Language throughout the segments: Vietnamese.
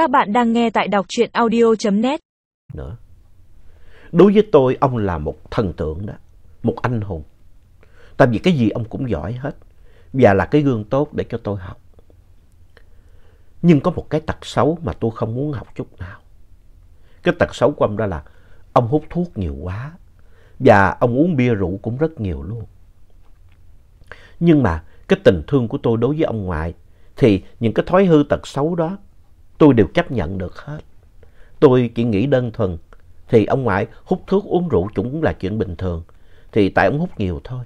Các bạn đang nghe tại đọc truyện audio.net. Nữa. Đối với tôi, ông là một thần tượng đó, một anh hùng. Tại vì cái gì ông cũng giỏi hết, và là cái gương tốt để cho tôi học. Nhưng có một cái tật xấu mà tôi không muốn học chút nào. Cái tật xấu của ông đó là ông hút thuốc nhiều quá, và ông uống bia rượu cũng rất nhiều luôn. Nhưng mà cái tình thương của tôi đối với ông ngoại thì những cái thói hư tật xấu đó tôi đều chấp nhận được hết. Tôi chỉ nghĩ đơn thuần thì ông ngoại hút thuốc uống rượu cũng là chuyện bình thường. Thì tại ông hút nhiều thôi.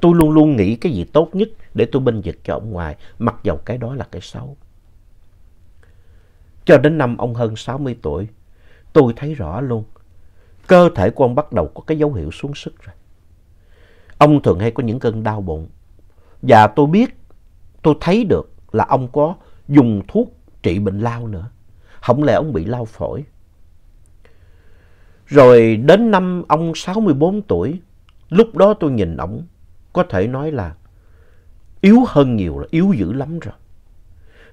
Tôi luôn luôn nghĩ cái gì tốt nhất để tôi binh vực cho ông ngoại, mặc dầu cái đó là cái xấu. Cho đến năm ông hơn 60 tuổi, tôi thấy rõ luôn, cơ thể của ông bắt đầu có cái dấu hiệu xuống sức rồi. Ông thường hay có những cơn đau bụng. Và tôi biết, tôi thấy được là ông có dùng thuốc trị bệnh lao nữa. Không lẽ ông bị lao phổi. Rồi đến năm ông 64 tuổi, lúc đó tôi nhìn ông có thể nói là yếu hơn nhiều rồi, yếu dữ lắm rồi.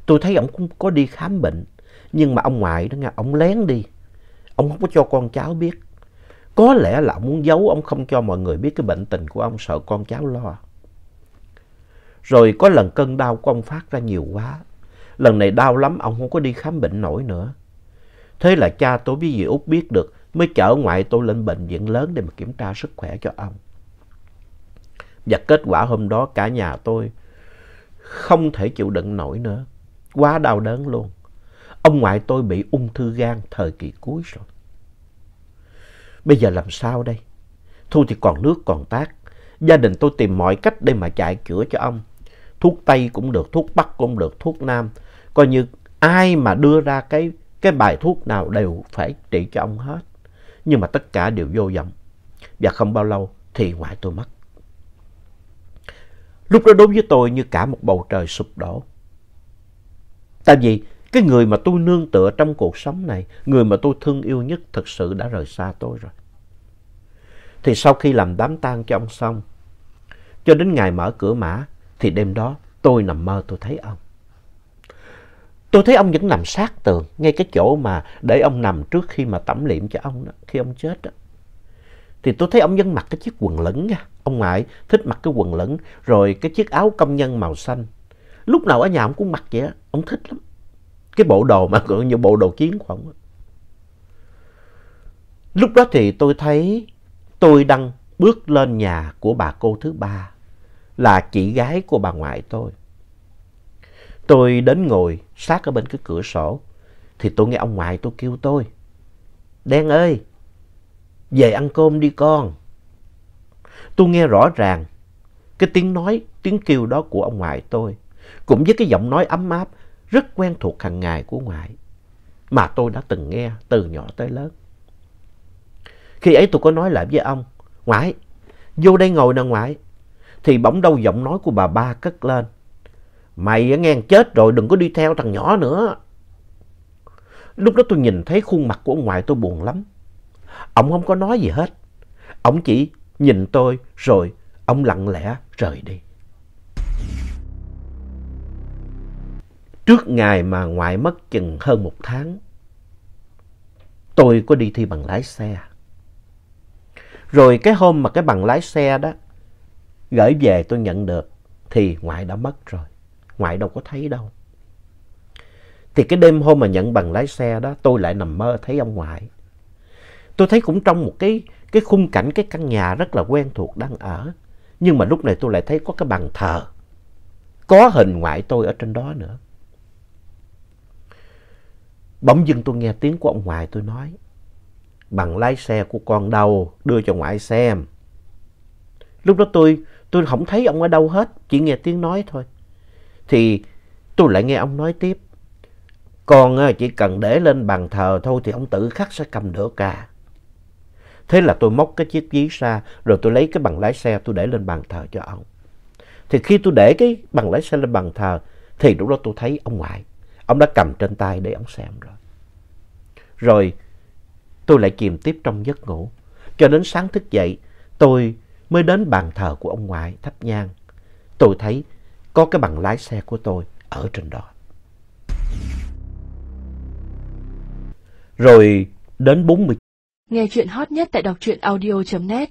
Tôi thấy ông cũng có đi khám bệnh, nhưng mà ông ngoại đó nghe, ông lén đi. Ông không có cho con cháu biết. Có lẽ là ông muốn giấu, ông không cho mọi người biết cái bệnh tình của ông, sợ con cháu lo. Rồi có lần cơn đau của ông phát ra nhiều quá. Lần này đau lắm, ông không có đi khám bệnh nổi nữa. Thế là cha tôi với dì Út biết được, mới chở ngoại tôi lên bệnh viện lớn để mà kiểm tra sức khỏe cho ông. Và kết quả hôm đó cả nhà tôi không thể chịu đựng nổi nữa. Quá đau đớn luôn. Ông ngoại tôi bị ung thư gan thời kỳ cuối rồi. Bây giờ làm sao đây? thu thì còn nước còn tác. Gia đình tôi tìm mọi cách để mà chạy chữa cho ông. Thuốc Tây cũng được, thuốc Bắc cũng được, thuốc Nam. Coi như ai mà đưa ra cái, cái bài thuốc nào đều phải trị cho ông hết. Nhưng mà tất cả đều vô vọng. Và không bao lâu thì ngoại tôi mất. Lúc đó đối với tôi như cả một bầu trời sụp đổ. Tại vì cái người mà tôi nương tựa trong cuộc sống này, người mà tôi thương yêu nhất thực sự đã rời xa tôi rồi. Thì sau khi làm đám tang cho ông xong, cho đến ngày mở cửa mã, thì đêm đó tôi nằm mơ tôi thấy ông. Tôi thấy ông vẫn nằm sát tường, ngay cái chỗ mà để ông nằm trước khi mà tẩm liệm cho ông đó, khi ông chết đó. Thì tôi thấy ông vẫn mặc cái chiếc quần lửng nha. Ông ngoại thích mặc cái quần lửng, rồi cái chiếc áo công nhân màu xanh. Lúc nào ở nhà ông cũng mặc vậy á, ông thích lắm. Cái bộ đồ mà gọi như bộ đồ chiến của ông. Lúc đó thì tôi thấy tôi đang bước lên nhà của bà cô thứ ba, là chị gái của bà ngoại tôi. Tôi đến ngồi sát ở bên cái cửa sổ, thì tôi nghe ông ngoại tôi kêu tôi. Đen ơi, về ăn cơm đi con. Tôi nghe rõ ràng cái tiếng nói, tiếng kêu đó của ông ngoại tôi, cũng với cái giọng nói ấm áp, rất quen thuộc hàng ngày của ngoại, mà tôi đã từng nghe từ nhỏ tới lớn. Khi ấy tôi có nói lại với ông, ngoại, vô đây ngồi nè ngoại. Thì bỗng đâu giọng nói của bà ba cất lên. Mày nghe chết rồi đừng có đi theo thằng nhỏ nữa. Lúc đó tôi nhìn thấy khuôn mặt của ông ngoại tôi buồn lắm. Ông không có nói gì hết. Ông chỉ nhìn tôi rồi ông lặng lẽ rời đi. Trước ngày mà ngoại mất chừng hơn một tháng, tôi có đi thi bằng lái xe. Rồi cái hôm mà cái bằng lái xe đó gửi về tôi nhận được thì ngoại đã mất rồi. Ngoại đâu có thấy đâu. Thì cái đêm hôm mà nhận bằng lái xe đó tôi lại nằm mơ thấy ông ngoại. Tôi thấy cũng trong một cái, cái khung cảnh cái căn nhà rất là quen thuộc đang ở. Nhưng mà lúc này tôi lại thấy có cái bàn thờ. Có hình ngoại tôi ở trên đó nữa. Bỗng dưng tôi nghe tiếng của ông ngoại tôi nói. Bằng lái xe của con đâu, đưa cho ngoại xem. Lúc đó tôi, tôi không thấy ông ở đâu hết, chỉ nghe tiếng nói thôi. Thì tôi lại nghe ông nói tiếp. Con à, chỉ cần để lên bàn thờ thôi thì ông tự khắc sẽ cầm được à. Thế là tôi móc cái chiếc ví ra, rồi tôi lấy cái bằng lái xe tôi để lên bàn thờ cho ông. Thì khi tôi để cái bằng lái xe lên bàn thờ, thì lúc đó tôi thấy ông ngoại. Ông đã cầm trên tay để ông xem rồi. Rồi tôi lại chìm tiếp trong giấc ngủ. Cho đến sáng thức dậy, tôi mới đến bàn thờ của ông ngoại thắp nhang. Tôi thấy có cái bằng lái xe của tôi ở trên đó. Rồi đến 40 Nghe chuyện hot nhất tại đọc truyện audio.net